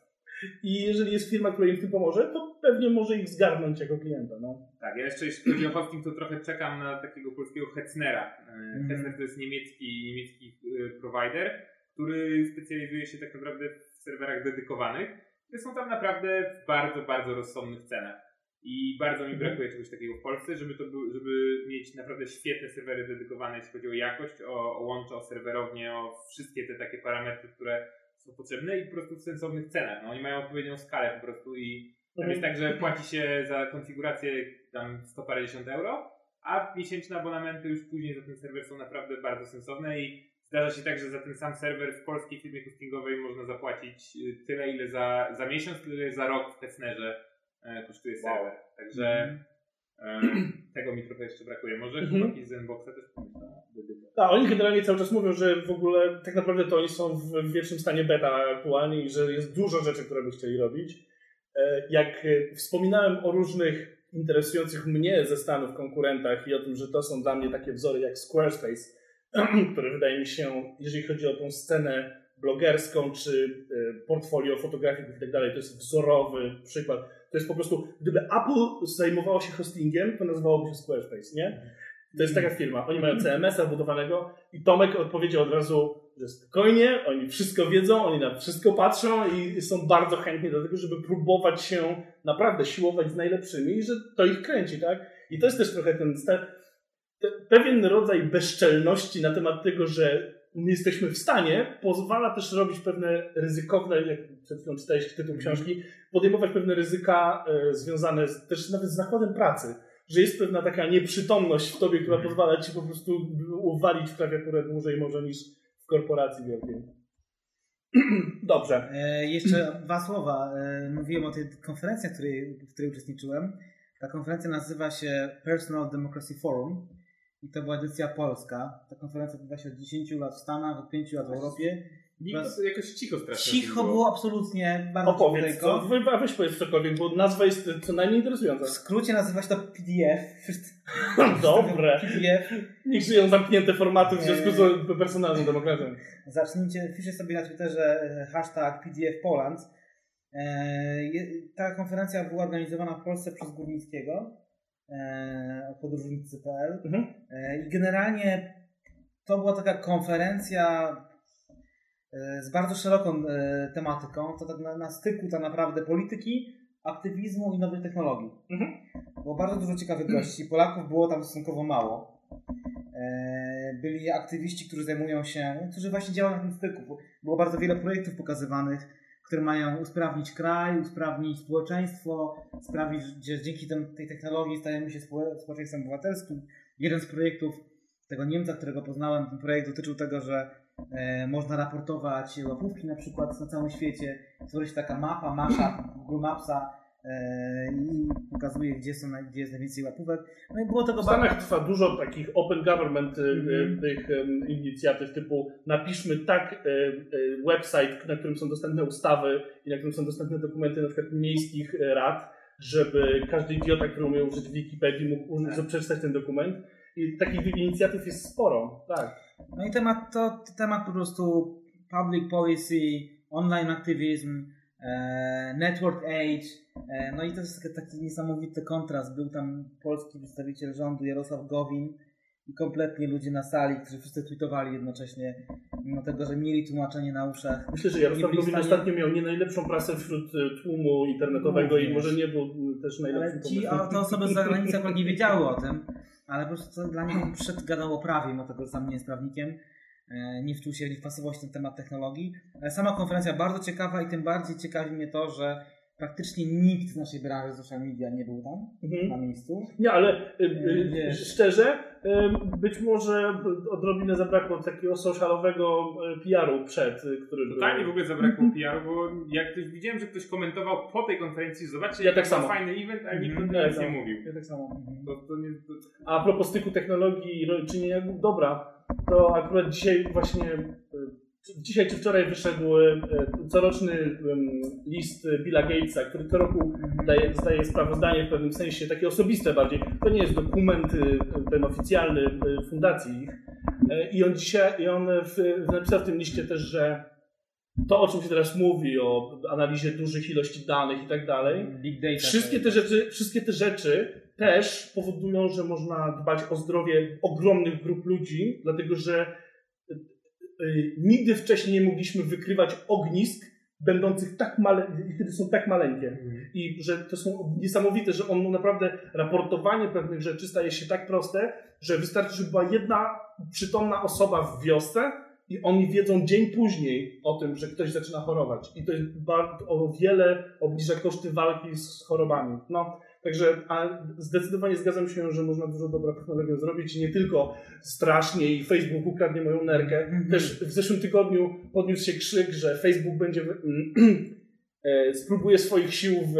I jeżeli jest firma, która im w tym pomoże, to pewnie może ich zgarnąć jako klienta. No. Tak, ja jeszcze jeśli chodzi o hosting, to trochę czekam na takiego polskiego Hetznera. Mm. Hetzner to jest niemiecki, niemiecki y, provider, który specjalizuje się tak naprawdę w serwerach dedykowanych, są tam naprawdę w bardzo, bardzo rozsądnych cenach. I bardzo mi Mhm. brakuje czegoś takiego w Polsce, żeby, to był, żeby mieć naprawdę świetne serwery dedykowane, jeśli chodzi o jakość, o, o łącze, o serwerownię, o wszystkie te takie parametry, które są potrzebne i po prostu w sensownych cenach. No, oni mają odpowiednią skalę po prostu i tam jest tak, że płaci się za konfigurację tam 100 parędziesiąt euro, a miesięczne abonamenty już później za ten serwer są naprawdę bardzo sensowne i zdarza się tak, że za ten sam serwer w polskiej firmie hostingowej można zapłacić y, tyle, ile za, za miesiąc, tyle, za rok w Kessnerze e, kosztuje Wow. serwer. Także e, tego mi trochę jeszcze brakuje. Może Mhm. chłopaki z Zenboxa też pomyślą. Tak, oni generalnie cały czas mówią, że w ogóle tak naprawdę to oni są w, w wiecznym stanie beta aktualnie i że jest dużo rzeczy, które by chcieli robić. E, Jak e, wspominałem o różnych interesujących mnie ze Stanów konkurentach i o tym, że to są dla mnie takie wzory jak Squarespace, [CLEARS THROAT] które wydaje mi się, jeżeli chodzi o tą scenę blogerską czy e, portfolio fotografików i tak dalej, to jest wzorowy przykład. To jest po prostu, gdyby Apple zajmowało się hostingiem, to nazywałoby się Squarespace, nie? To jest taka firma. Oni mają CMS-a budowanego i Tomek odpowiedział od razu, że spokojnie, oni wszystko wiedzą, oni na wszystko patrzą i są bardzo chętni do tego, żeby próbować się naprawdę siłować z najlepszymi i że to ich kręci, tak? I to jest też trochę ten sta- te, pewien rodzaj bezczelności na temat tego, że my jesteśmy w stanie, pozwala też robić pewne ryzykowne, jak przed chwilą czytałeś tytuł książki, podejmować pewne ryzyka e, związane z, też nawet z nakładem pracy że jest pewna taka nieprzytomność w tobie, która pozwala ci po prostu uwalić w klawiaturę dłużej może niż w korporacji wielkiej. [CLEARS THROAT] Dobrze. E, jeszcze dwa słowa. E, mówiłem o tej konferencji, w której, w której uczestniczyłem. Ta konferencja nazywa się Personal Democracy Forum i to była edycja polska. Ta konferencja odbywa się od 10 lat w Stanach, od 5 lat w Europie. Nikt to jakoś cicho strasznie. Cicho było absolutnie, bardzo Opowiedz, co, wy, a weź powiedz cokolwiek, bo nazwa jest co najmniej W interesująca. skrócie nazywa się to PDF. [LAUGHS] Dobre. PDF. Niech żyją zamknięte formaty w związku z personalną demokracją. Zacznijcie, wpiszcie sobie na Twitterze e, hashtag PDF Poland. E, Ta konferencja była organizowana w Polsce przez Górnickiego e, od podróżnicy.pl Mhm. E, i generalnie to była taka konferencja e, z bardzo szeroką e, tematyką. To tak na, na styku tak naprawdę polityki, aktywizmu i nowych technologii. Mhm. Było bardzo dużo ciekawych gości. Polaków było tam stosunkowo mało. E, Byli aktywiści, którzy zajmują się, którzy właśnie działają na tym styku. Było bardzo wiele projektów pokazywanych, które mają usprawnić kraj, usprawnić społeczeństwo, sprawić, że dzięki tej technologii stajemy się społe- społeczeństwem obywatelskim. Jeden z projektów tego Niemca, którego poznałem, ten projekt dotyczył tego, że e, można raportować łapówki na przykład na całym świecie. Tworzy taka mapa, masza Google Mapsa i pokazuje, gdzie, są, gdzie jest najwięcej łapówek. No i było tego W Stanach trwa dużo takich open government Mhm. y, tych inicjatyw typu napiszmy tak website, na którym są dostępne ustawy i na którym są dostępne dokumenty na przykład miejskich rad, żeby każdy idiota, który umie użyć Wikipedii mógł Tak. przeczytać ten dokument. I takich inicjatyw jest sporo, tak. No i temat to temat po prostu public policy, online activism, e, network age. E, no i to jest taki, niesamowity kontrast. Był tam polski przedstawiciel rządu Jarosław Gowin i kompletnie ludzie na sali, którzy wszyscy tweetowali jednocześnie, mimo tego, że mieli tłumaczenie na uszach. Myślę, że Jarosław Gowin stanie- ostatnio miał nie najlepszą prasę wśród y, tłumu internetowego i może nie był y, też najlepszym Ale ci, a te osoby z zagranicy akurat nie wiedziały o tym, ale po prostu dla nich przed gadał o prawie, mimo tego, że sam nie jest prawnikiem. E, Nie wczuł się, nie wpasował się ten temat technologii. Ale sama konferencja bardzo ciekawa i tym bardziej ciekawi mnie to, że praktycznie nikt z naszej branży social media nie był tam Mhm. na miejscu. Nie, ale y, y, Nie. szczerze, y, być może odrobinę zabrakło takiego socialowego y, PR-u przed, y, który był. Totalnie w ogóle zabrakło PR-u, bo jak ktoś, widziałem, że ktoś komentował po tej konferencji, zobaczcie, Ja jak tak to samo. był fajny event, ale nikt Mhm, ja nic tak nie samo. mówił. Ja tak samo. To, to nie, to, A propos styku technologii i czynienia dobra, to akurat dzisiaj właśnie, dzisiaj czy wczoraj wyszedł y, coroczny list Billa Gatesa, który co roku daje, sprawozdanie w pewnym sensie, takie osobiste bardziej. To nie jest dokument y, ten oficjalny y, fundacji ich. I on dzisiaj, i on w, napisał w tym liście też, że to, o czym się teraz mówi, o analizie dużych ilości danych i tak dalej, Big data. Wszystkie te rzeczy, wszystkie te rzeczy też powodują, że można dbać o zdrowie ogromnych grup ludzi, dlatego że nigdy wcześniej nie mogliśmy wykrywać ognisk będących tak male, kiedy są tak maleńkie. I że to są niesamowite, że on naprawdę raportowanie pewnych rzeczy staje się tak proste, że wystarczy, żeby była jedna przytomna osoba w wiosce i oni wiedzą dzień później o tym, że ktoś zaczyna chorować. I to o wiele obniża koszty walki z chorobami. No, także a zdecydowanie zgadzam się, że można dużo dobra technologią zrobić. Nie tylko strasznie i Facebook ukradnie moją nerkę. Mhm. Też w zeszłym tygodniu podniósł się krzyk, że Facebook będzie [CLEARS THROAT] e, spróbuje swoich sił w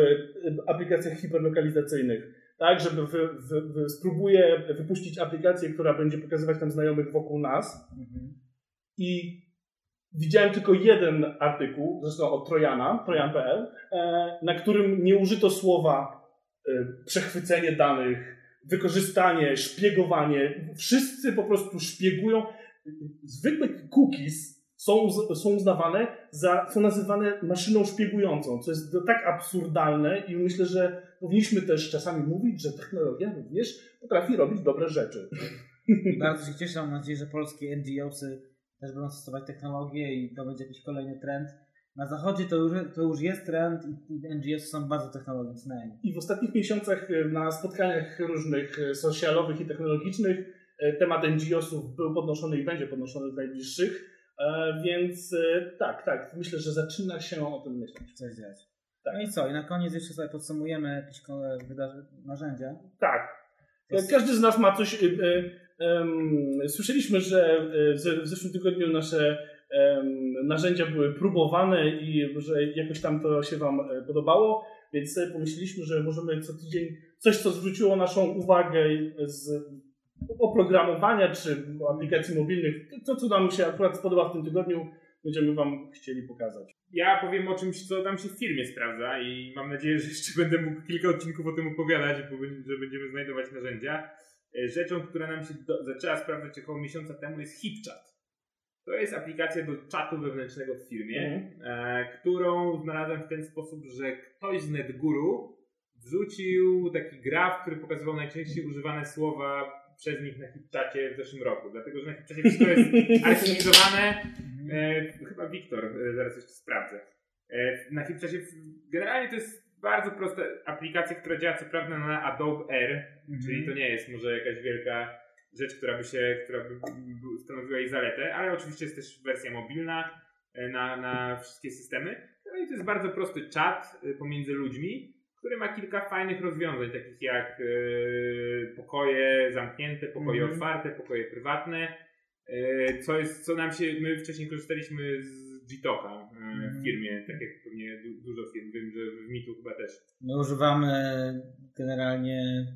aplikacjach hiperlokalizacyjnych. Tak, żeby wy, wy, wy, spróbuje wypuścić aplikację, która będzie pokazywać tam znajomych wokół nas. Mhm. I widziałem tylko jeden artykuł, zresztą od Trojana, trojan.pl, e, na którym nie użyto słowa przechwycenie danych, wykorzystanie, szpiegowanie. Wszyscy po prostu szpiegują. Zwykłe cookies są, są uznawane za, są nazywane maszyną szpiegującą, co jest tak absurdalne i myślę, że powinniśmy też czasami mówić, że technologia również potrafi robić dobre rzeczy. I bardzo się cieszę, mam nadzieję, że polskie NGOsy też będą stosować technologię i to będzie jakiś kolejny trend. Na zachodzie to już, to już jest trend i i NGOsy są bardzo technologiczne. I w ostatnich miesiącach e, na spotkaniach różnych e, socialowych i technologicznych e, temat NGO-sów był podnoszony i będzie podnoszony w najbliższych. Więc tak, tak, myślę, że zaczyna się o tym myśleć. Coś dziać. Tak. No i co? I na koniec jeszcze sobie podsumujemy jakieś narzędzia. Tak. Jest- Każdy z nas ma coś. Słyszeliśmy, że w zeszłym tygodniu nasze narzędzia były próbowane i że jakoś tam to się Wam e, podobało, więc sobie pomyśleliśmy, że możemy co tydzień coś, co zwróciło naszą uwagę z oprogramowania czy aplikacji mobilnych, to co nam się akurat spodoba w tym tygodniu, będziemy Wam chcieli pokazać. Ja powiem o czymś, co nam się w firmie sprawdza i mam nadzieję, że jeszcze będę mógł kilka odcinków o tym opowiadać, że będziemy znajdować narzędzia. E, Rzeczą, która nam się do, zaczęła sprawdzać około miesiąca temu jest HipChat. To jest aplikacja do czatu wewnętrznego w firmie, e, którą znalazłem w ten sposób, że ktoś z NetGuru wrzucił taki graf, który pokazywał najczęściej używane słowa przez nich na HipChacie w zeszłym roku. Dlatego, że na HipChacie wszystko jest [LAUGHS] archiwizowane, E, chyba Wiktor, e, zaraz jeszcze sprawdzę. E, na HipChacie generalnie to jest bardzo prosta aplikacja, która działa co prawda na Adobe Air, czyli to nie jest może jakaś wielka rzecz, która by się, która by stanowiła jej zaletę, ale oczywiście jest też wersja mobilna e, na, na wszystkie systemy. No i to jest bardzo prosty czat e, pomiędzy ludźmi, który ma kilka fajnych rozwiązań, takich jak e, pokoje zamknięte, pokoje Mhm. otwarte, pokoje prywatne. E, Co jest, co nam się, my wcześniej korzystaliśmy z Gitoka e, Mhm. w firmie, tak jak pewnie du, dużo firm, wiem, że w Mitu chyba też. My używamy generalnie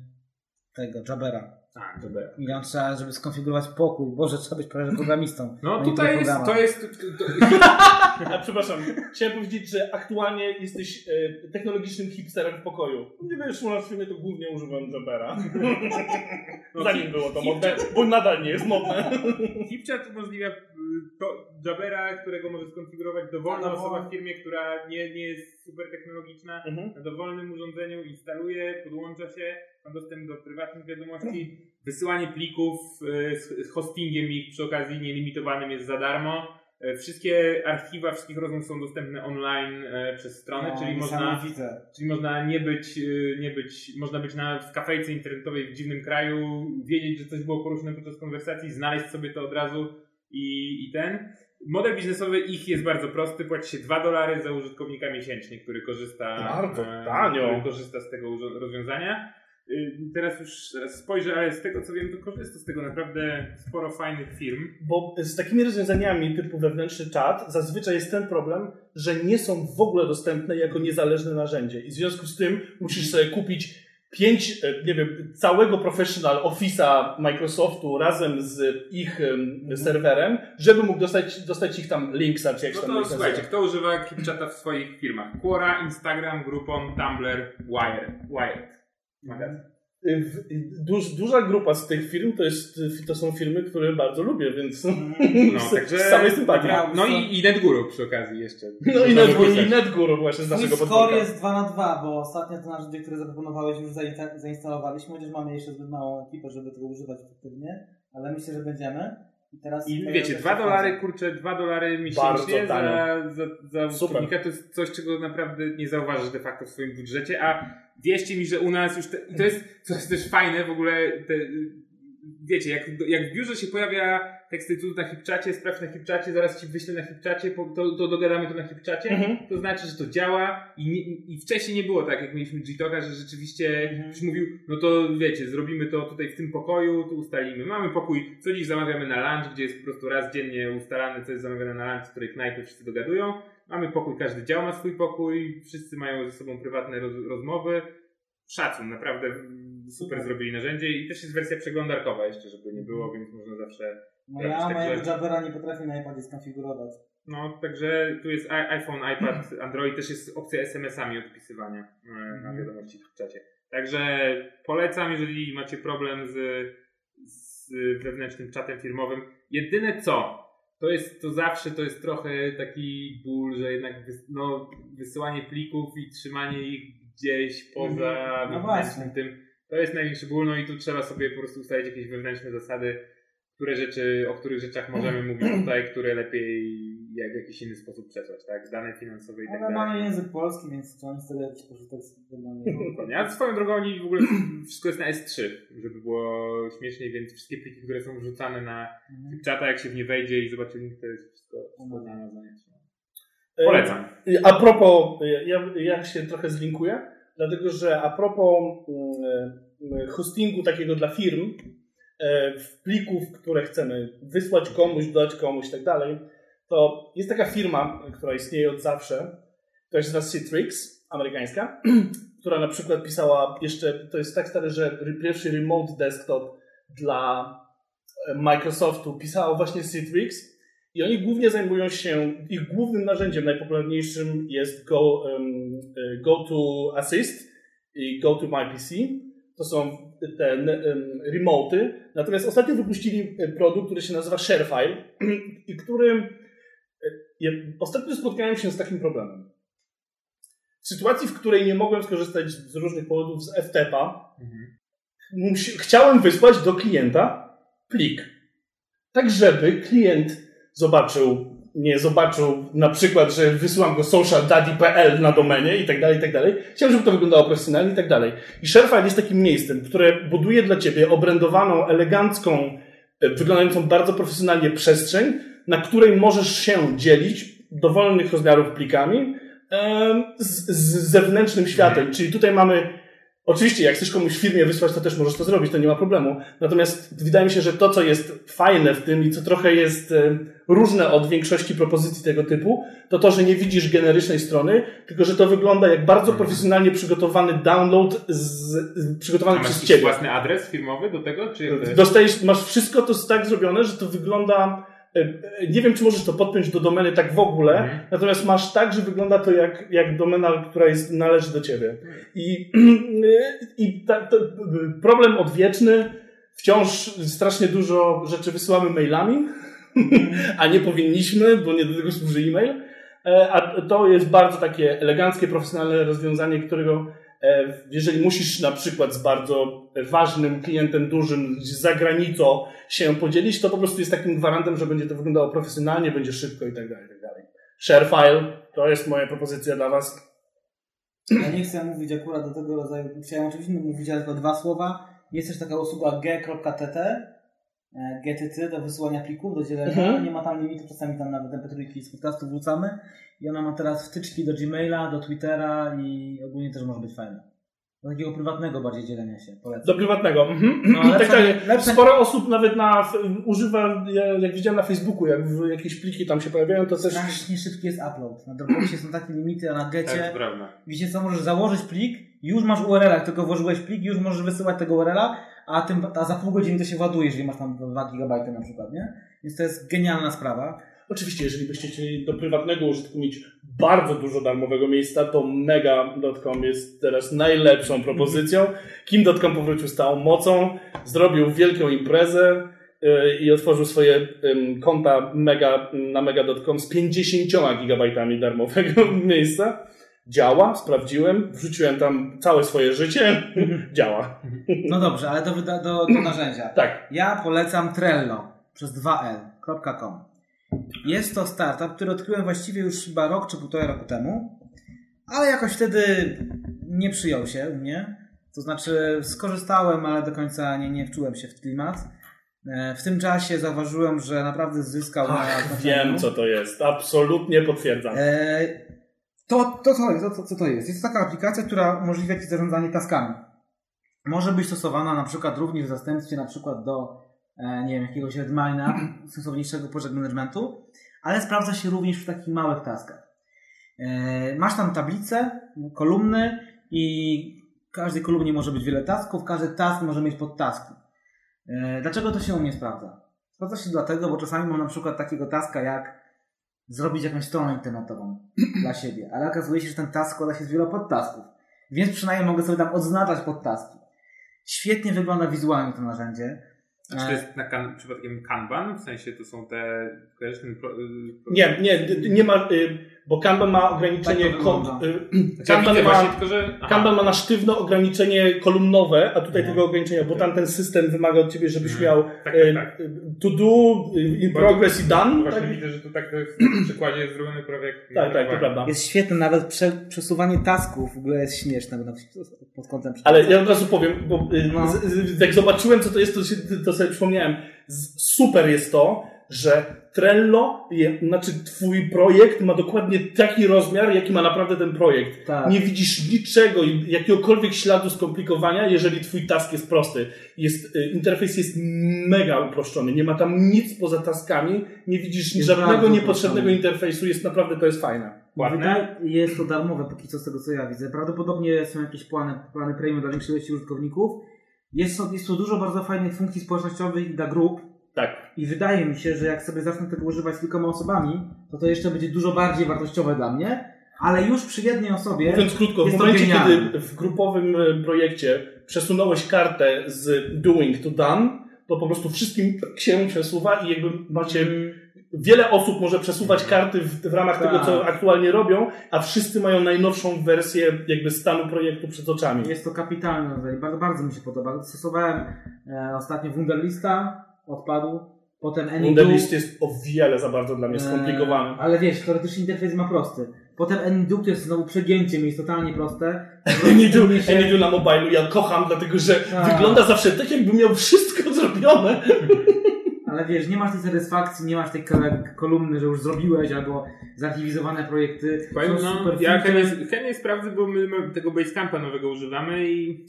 tego Jabera. A, dobra. I tam trzeba, żeby skonfigurować pokój. Boże, trzeba być prawie programistą. No tutaj jest, to jest, to, A, przepraszam, chciałem powiedzieć, że aktualnie jesteś e, technologicznym hipsterem w pokoju. Nie wiesz, u nas w firmie to głównie używam Jabera. [LAUGHS] No, Zanim było to modne, bo nadal nie jest modne. HipChat umożliwia to Jabera, którego może skonfigurować dowolna No, osoba w firmie, która nie, nie jest super technologiczna. Mhm. Na dowolnym urządzeniu instaluje, podłącza się, ma dostęp do prywatnych wiadomości, wysyłanie plików y, z hostingiem ich przy okazji nielimitowanym jest za darmo. Y, Wszystkie archiwa wszystkich rozmów są dostępne online e, przez stronę, No, czyli można. Czyli można nie być, nie być, można być na, w kafejce internetowej w dziwnym kraju, wiedzieć, że coś było poruszone podczas konwersacji, znaleźć sobie to od razu i, i ten. Model biznesowy ich jest bardzo prosty, płaci się 2 dolary za użytkownika miesięcznie, który korzysta, Bardzo e, tanio. który korzysta z tego rozwiązania. Y, Teraz już teraz spojrzę, ale z tego co wiem, to korzysta z tego naprawdę sporo fajnych firm. Bo z takimi rozwiązaniami typu wewnętrzny czat zazwyczaj jest ten problem, że nie są w ogóle dostępne jako niezależne narzędzie. I w związku z tym musisz sobie kupić pięć, e, nie wiem, całego professional Office'a Microsoftu razem z ich em, serwerem, żeby mógł dostać, dostać ich tam linksa, czy jak No tam to słuchajcie, nazywa. kto używa HipChata w swoich firmach? Quora, Instagram, Groupon, Tumblr, Wire, Wired. Magazyn. Duż, duża grupa z tych firm to, jest, to są firmy, które bardzo lubię, więc No, [LAUGHS] z, także... Dobra. No i, i NetGuru przy okazji jeszcze. No i NetGuru, i NetGuru właśnie z naszego score podwórka. jest 2 na 2, bo ostatnio to narzędzie, które zaproponowałeś już zainsta- zainstalowaliśmy, chociaż mamy jeszcze zbyt małą ekipę, żeby tego używać efektywnie, ale myślę, że będziemy. I teraz I wiecie, jest 2 taka dolary, kurczę, 2 dolary miesięcznie za, za, za użytkownika to jest coś, czego naprawdę nie zauważysz de facto w swoim budżecie, a wierzcie mi, że u nas już te, i to jest, co jest też fajne w ogóle, te, wiecie, jak, jak w biurze się pojawia teksty tu na hipczacie, sprawdź na hipczacie, zaraz ci wyślę na hipczacie, to, to dogadamy to na hipczacie, Mhm. to znaczy, że to działa i, nie, i wcześniej nie było tak, jak mieliśmy G-Talka, że rzeczywiście Mhm. ktoś mówił, no to wiecie, zrobimy to tutaj w tym pokoju, tu ustalimy. Mamy pokój, co dziś zamawiamy na lunch, gdzie jest po prostu raz dziennie ustalane, co jest zamawiane na lunch, z której knajpy wszyscy dogadują. Mamy pokój, każdy dział ma swój pokój, wszyscy mają ze sobą prywatne roz, rozmowy. Szacun, naprawdę super Super. zrobili narzędzie i też jest wersja przeglądarkowa jeszcze, żeby nie było, więc można zawsze No ja Także- mojego Jabbera nie potrafię na iPadzie skonfigurować. No, także tu jest iPhone, iPad, Android, też jest opcja SMS-ami odpisywania e, na Mhm. wiadomości w czacie. Także polecam, jeżeli macie problem z, z wewnętrznym czatem firmowym. Jedyne co, to jest to zawsze to jest trochę taki ból, że jednak wys, no, wysyłanie plików i trzymanie ich gdzieś poza Mhm. No tym, to jest największy ból, no i tu trzeba sobie po prostu ustalić jakieś wewnętrzne zasady, które rzeczy, o których rzeczach możemy mówić [CLEARS THROAT] tutaj, które lepiej jak w jakiś inny sposób przesłać, tak? Dane finansowe i tak Ale dalej. mamy język polski, więc trzeba z tego jakiś pożytek. Dokładnie. A swoją drogą oni w ogóle [CLEARS THROAT] wszystko jest na S3, żeby było śmieszniej, więc wszystkie pliki, które są wrzucane na Mhm. czata, jak się w nie wejdzie i zobaczy link, to jest wszystko, wszystko Mhm. E, Polecam. A propos, ja, ja się trochę zlinkuję, dlatego że a propos mm, hostingu takiego dla firm, e, plików, które chcemy wysłać komuś, dać komuś i tak dalej, to jest taka firma, która istnieje od zawsze, która się nazywa Citrix, amerykańska, [CLEARS THROAT] która na przykład pisała jeszcze, to jest tak stary, że pierwszy remote desktop dla e, Microsoftu pisała właśnie Citrix i oni głównie zajmują się, ich głównym narzędziem najpopularniejszym jest Go, um, e, Go to Assist i Go to My PC. To są te um, remoty. Natomiast ostatnio wypuścili e, produkt, który się nazywa ShareFile [CLEARS THROAT] i którym e, ja ostatnio spotkałem się z takim problemem. W sytuacji, w której nie mogłem skorzystać z różnych powodów z FTP-a, Mhm. chciałem wysłać do klienta plik. Tak, żeby klient zobaczył, nie zobaczył na przykład, że wysyłam go socialdaddy.pl na domenie i tak dalej, i tak dalej. Chciałem, żeby to wyglądało profesjonalnie i tak dalej. I ShareFile jest takim miejscem, które buduje dla ciebie obrędowaną, elegancką, e, wyglądającą bardzo profesjonalnie przestrzeń, na której możesz się dzielić dowolnych rozmiarów plikami z, z zewnętrznym światem. Czyli tutaj mamy Oczywiście, jak chcesz komuś w firmie wysłać, to też możesz to zrobić, to nie ma problemu. Natomiast wydaje mi się, że to, co jest fajne w tym i co trochę jest e, różne od większości propozycji tego typu, to to, że nie widzisz generycznej strony, tylko że to wygląda jak bardzo profesjonalnie przygotowany download z, A przygotowany masz przez ciebie. własny adres firmowy do tego? Czy? Dostajesz, masz wszystko to jest tak zrobione, że to wygląda. E, Nie wiem, czy możesz to podpiąć do domeny tak w ogóle, Mhm. natomiast masz tak, że wygląda to jak, jak domena, która jest, należy do ciebie. I, i ta, to, problem odwieczny, wciąż strasznie dużo rzeczy wysyłamy mailami, [LAUGHS] a nie powinniśmy, bo nie do tego służy e-mail. E, A to jest bardzo takie eleganckie, profesjonalne rozwiązanie, którego jeżeli musisz na przykład z bardzo ważnym klientem dużym z zagranicą się podzielić, to po prostu jest takim gwarantem, że będzie to wyglądało profesjonalnie, będzie szybko i tak dalej, i tak dalej. ShareFile to jest moja propozycja dla Was. Ja nie chcę mówić akurat do tego rodzaju. Chciałem oczywiście mówić tylko dwa słowa. Jest też taka usługa g.tt e, GTT do wysyłania plików, do dzielenia. Mhm. Nie ma tam limitu, czasami tam nawet mp3 z podcastu wrzucamy. I ona ma teraz wtyczki do Gmaila, do Twittera i ogólnie też może być fajna. Do takiego prywatnego bardziej dzielenia się. Polecam. Do prywatnego. Mhm. No, tak, lepsze- tak. lepsze- Sporo osób nawet na, używa, ja- jak widziałem na Facebooku, jak w jakieś pliki tam się pojawiają, to też... Strasznie szybki jest upload. Na Dropboxie są takie limity, a na Tak, Getcie to prawda. Wiecie co, możesz założyć plik, już masz URL, jak tylko włożyłeś plik, już możesz wysyłać tego URL-a, a, tym, a za pół godziny to się ładuje, jeżeli masz tam 2 GB na przykład, nie? Więc to jest genialna sprawa. Oczywiście, jeżeli byście chcieli do prywatnego użytku mieć bardzo dużo darmowego miejsca, to mega.com jest teraz najlepszą propozycją. Kim.com powrócił z całą mocą, zrobił wielką imprezę yy, i otworzył swoje konta mega, na mega.com z 50 gigabajtami darmowego [LAUGHS] miejsca. Działa, sprawdziłem, wrzuciłem tam całe swoje życie. [LAUGHS] Działa. No dobrze, ale do, wyda- do, do narzędzia. [CLEARS THROAT] Tak. Ja polecam Trello przez 2l.com. Jest to startup, który odkryłem właściwie już chyba rok czy półtora roku temu, ale jakoś wtedy nie przyjął się u mnie. To znaczy skorzystałem, ale do końca nie, nie wczułem się w klimat. E, W tym czasie zauważyłem, że naprawdę zyskał na Ach, znaczeniu. wiem, co to jest. Absolutnie potwierdzam. E, To, to, co, to, co to jest? Jest to taka aplikacja, która umożliwia Ci zarządzanie taskami. Może być stosowana na przykład również w zastępstwie na przykład do e, nie wiem, jakiegoś Redmina, [CLEARS THROAT] sensowniejszego project managementu, ale sprawdza się również w takich małych taskach. E, Masz tam tablicę, kolumny i w każdej kolumnie może być wiele tasków, każdy task może mieć podtaski. E, Dlaczego to się u mnie sprawdza? Sprawdza się dlatego, bo czasami mam na przykład takiego taska jak zrobić jakąś stronę internetową [CLEARS THROAT] dla siebie, ale okazuje się, że ten task składa się z wielu podtasków, więc przynajmniej mogę sobie tam odznaczać podtaski. Świetnie wygląda wizualnie to narzędzie. A czy to jest na kan- przypadkiem Kanban? W sensie to są te... Nie, nie, nie ma, y, bo Kanban ma ograniczenie Tak wygląda. y, Znaczy, ja Kanban widzę ma, właśnie tylko, że... Kanban ma na sztywno ograniczenie kolumnowe, a tutaj Mhm. tego ograniczenia, bo tam ten system wymaga od ciebie, żebyś Mhm. miał Tak, tak, y, tak. to do, y, in Bardzo- progress i done. Właśnie Tak, widzę, że to tak to jest na [CLEARS THROAT] przykładzie jest zrobione prawie jak... tak, tak, to prawda. Jest świetne, nawet prze, przesuwanie tasków w ogóle jest śmieszne pod kątem Ale ja od razu powiem, bo No. z, z, jak zobaczyłem, co to jest, to, się, to sobie przypomniałem. Z, super jest to, że Trello, je, znaczy twój projekt ma dokładnie taki rozmiar, jaki ma naprawdę ten projekt. Tak. Nie widzisz niczego, jakiegokolwiek śladu skomplikowania, jeżeli twój task jest prosty. Jest, y, interfejs jest mega uproszczony. Nie ma tam nic poza taskami. Nie widzisz Jest żadnego niepotrzebnego interfejsu. Jest naprawdę, to jest fajne. Ładne? Wydaje, jest to darmowe póki co z tego co ja widzę. Prawdopodobnie są jakieś plany, plany premium dla większej ilości użytkowników. Jest, to- jest tu dużo bardzo fajnych funkcji społecznościowych dla grup. Tak. I wydaje mi się, że jak sobie zacznę tego używać z kilkoma osobami, to to jeszcze będzie dużo bardziej wartościowe dla mnie. Ale już przy jednej osobie. Mówiąc krótko, w momencie, kiedy w grupowym e, projekcie przesunąłeś kartę z doing to done, to po prostu wszystkim się przesuwa i jakby macie wiele osób może przesuwać karty w, w ramach Tak. tego, co aktualnie robią, a wszyscy mają najnowszą wersję jakby stanu projektu przed oczami. Jest to kapitalne. Bardzo, bardzo mi się podoba. Stosowałem e, ostatnio Wunderlista, odpadł. Potem Anydo. Wunderlist jest o wiele za bardzo dla mnie E, skomplikowany. ale wiesz, teoretycznie interfejs ma prosty. Potem Anydo to jest znowu przegięciem, jest totalnie proste. [LAUGHS] Mnie się- na mobilu ja kocham, dlatego że Tak. wygląda zawsze tak, jakby miał wszystko [LAUGHS] zrobione. [LAUGHS] Ale wiesz, nie masz tej satysfakcji, nie masz tej kolumny, że już zrobiłeś, albo zarchiwizowane projekty. Powiem, Są no, super ja chętnie, chętnie sprawdzę, bo my, my tego Basecampa nowego używamy i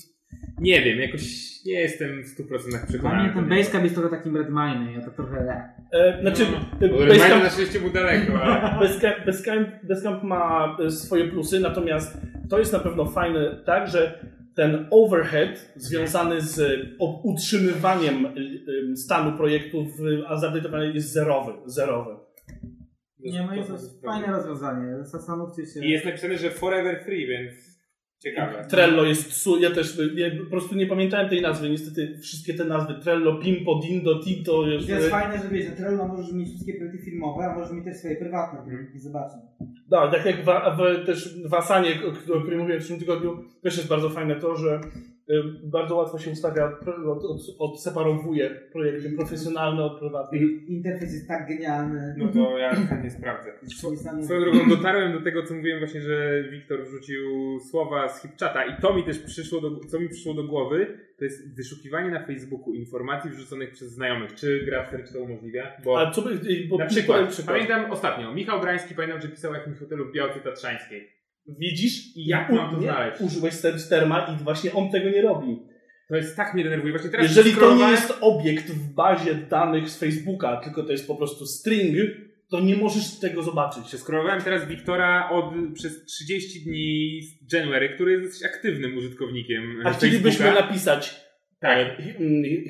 nie wiem, jakoś nie jestem w 100% Dla przekonany. mnie ten Basecamp jest trochę takim Redmine, ja to trochę... E, znaczy, No, e, na szczęście był daleko, ale... [LAUGHS] Basecamp, Basecamp, Basecamp ma e, swoje plusy, natomiast to jest na pewno fajne tak, że ten overhead związany z e, utrzymywaniem stanu projektu w Azadetowaniu jest zerowy. zerowy. Nie, no jest to fajne rozwiązanie, zastanówcie się. I jest napisane, że forever free, więc ciekawe. Trello jest, su- ja też nie, po prostu nie pamiętałem tej nazwy, niestety wszystkie te nazwy, Trello, Pimpo, Dindo, Tito, już, to jest fajne, że wiesz, że Trello możesz mieć wszystkie projekty filmowe, a możesz mieć też swoje prywatne projekty, zobaczmy. Tak, tak jak w, w, też w Asanie, o, którym mówiłem w tym tygodniu, też jest bardzo fajne to, że bardzo łatwo się ustawia, od, od, odseparowuje projekty profesjonalne od prywatnych. Interfejs jest tak genialny. No to ja chętnie sprawdzę. Swoją drogą dotarłem do tego, co mówiłem właśnie, że Wiktor wrzucił słowa z HipChata i to mi też przyszło do, co mi przyszło do głowy, to jest wyszukiwanie na Facebooku informacji wrzuconych przez znajomych. Czy GraphSearch to umożliwia? Bo A co by, bo na podaj przykład, pamiętam ostatnio, Michał Brański pamiętam, że pisał o jakimś hotelu w Białce Tatrzańskiej. Widzisz? I jak mam to znaleźć? Użyłeś Sterma i właśnie on tego nie robi. To jest tak mnie denerwuje. Właśnie teraz Jeżeli to nie jest obiekt w bazie danych z Facebooka, tylko to jest po prostu string, to nie możesz tego zobaczyć. Przeskrolowałem teraz Wiktora od, przez 30 dni z January, który jest dosyć aktywnym użytkownikiem A e, chcielibyśmy Facebooka. napisać Tak. e,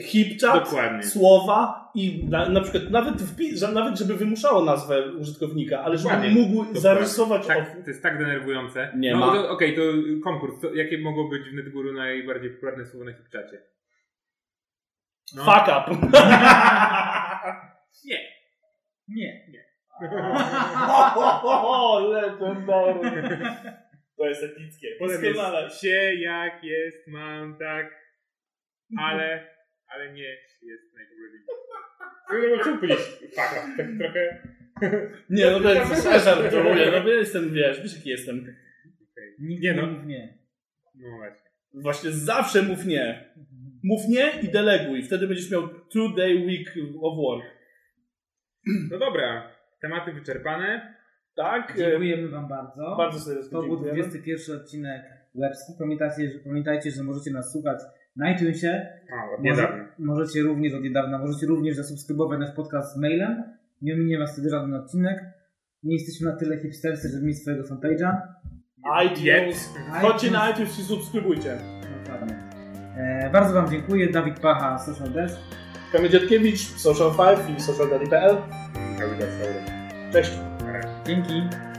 hipchat, Dokładnie. słowa i na, na przykład nawet, wpi- że- nawet żeby wymuszało nazwę użytkownika, ale żeby Dokładnie. mógł Dokładnie. zarysować Tak, o- to jest tak denerwujące. Nie no, ma. Okej, to konkurs. To, jakie mogło być w NetGuru najbardziej popularne słowo na hipczacie? No. fuck up. [LAUGHS] Nie. Nie. o, [LAUGHS] legendarny. [LAUGHS] To jest epickie. Doskonale. jest się jak jest, mam tak, ale, ale nie jest. No, czemu powiedzieć up? Tak trochę... Nie, no to jest żartuję, no bo jestem, wiesz, wiesz jaki jestem. Nie no. mów nie. No właśnie. Właśnie zawsze mów nie. Mów nie i deleguj. Wtedy będziesz miał two day week of work. No dobra, tematy wyczerpane. Tak? e, Dziękujemy Wam bardzo. Bardzo serdecznie To był dziękujemy. 21 odcinek Webski. Pamiętajcie, pamiętajcie, że możecie nas słuchać na iTunesie. O, od Może, możecie również od niedawna, możecie również zasubskrybować nasz podcast z mailem. Nie minie Was wtedy żaden odcinek. Nie jesteśmy na tyle hipsterscy, żeby mieć swojego fanpage'a. iTunes. Chodźcie na iTunes i subskrybujcie. Dokładnie. E, bardzo Wam dziękuję. Dawid Pacha, Social Desk. Kamil Dziadkiewicz, Social 5 i Widacaury. Cześć. Dzięki.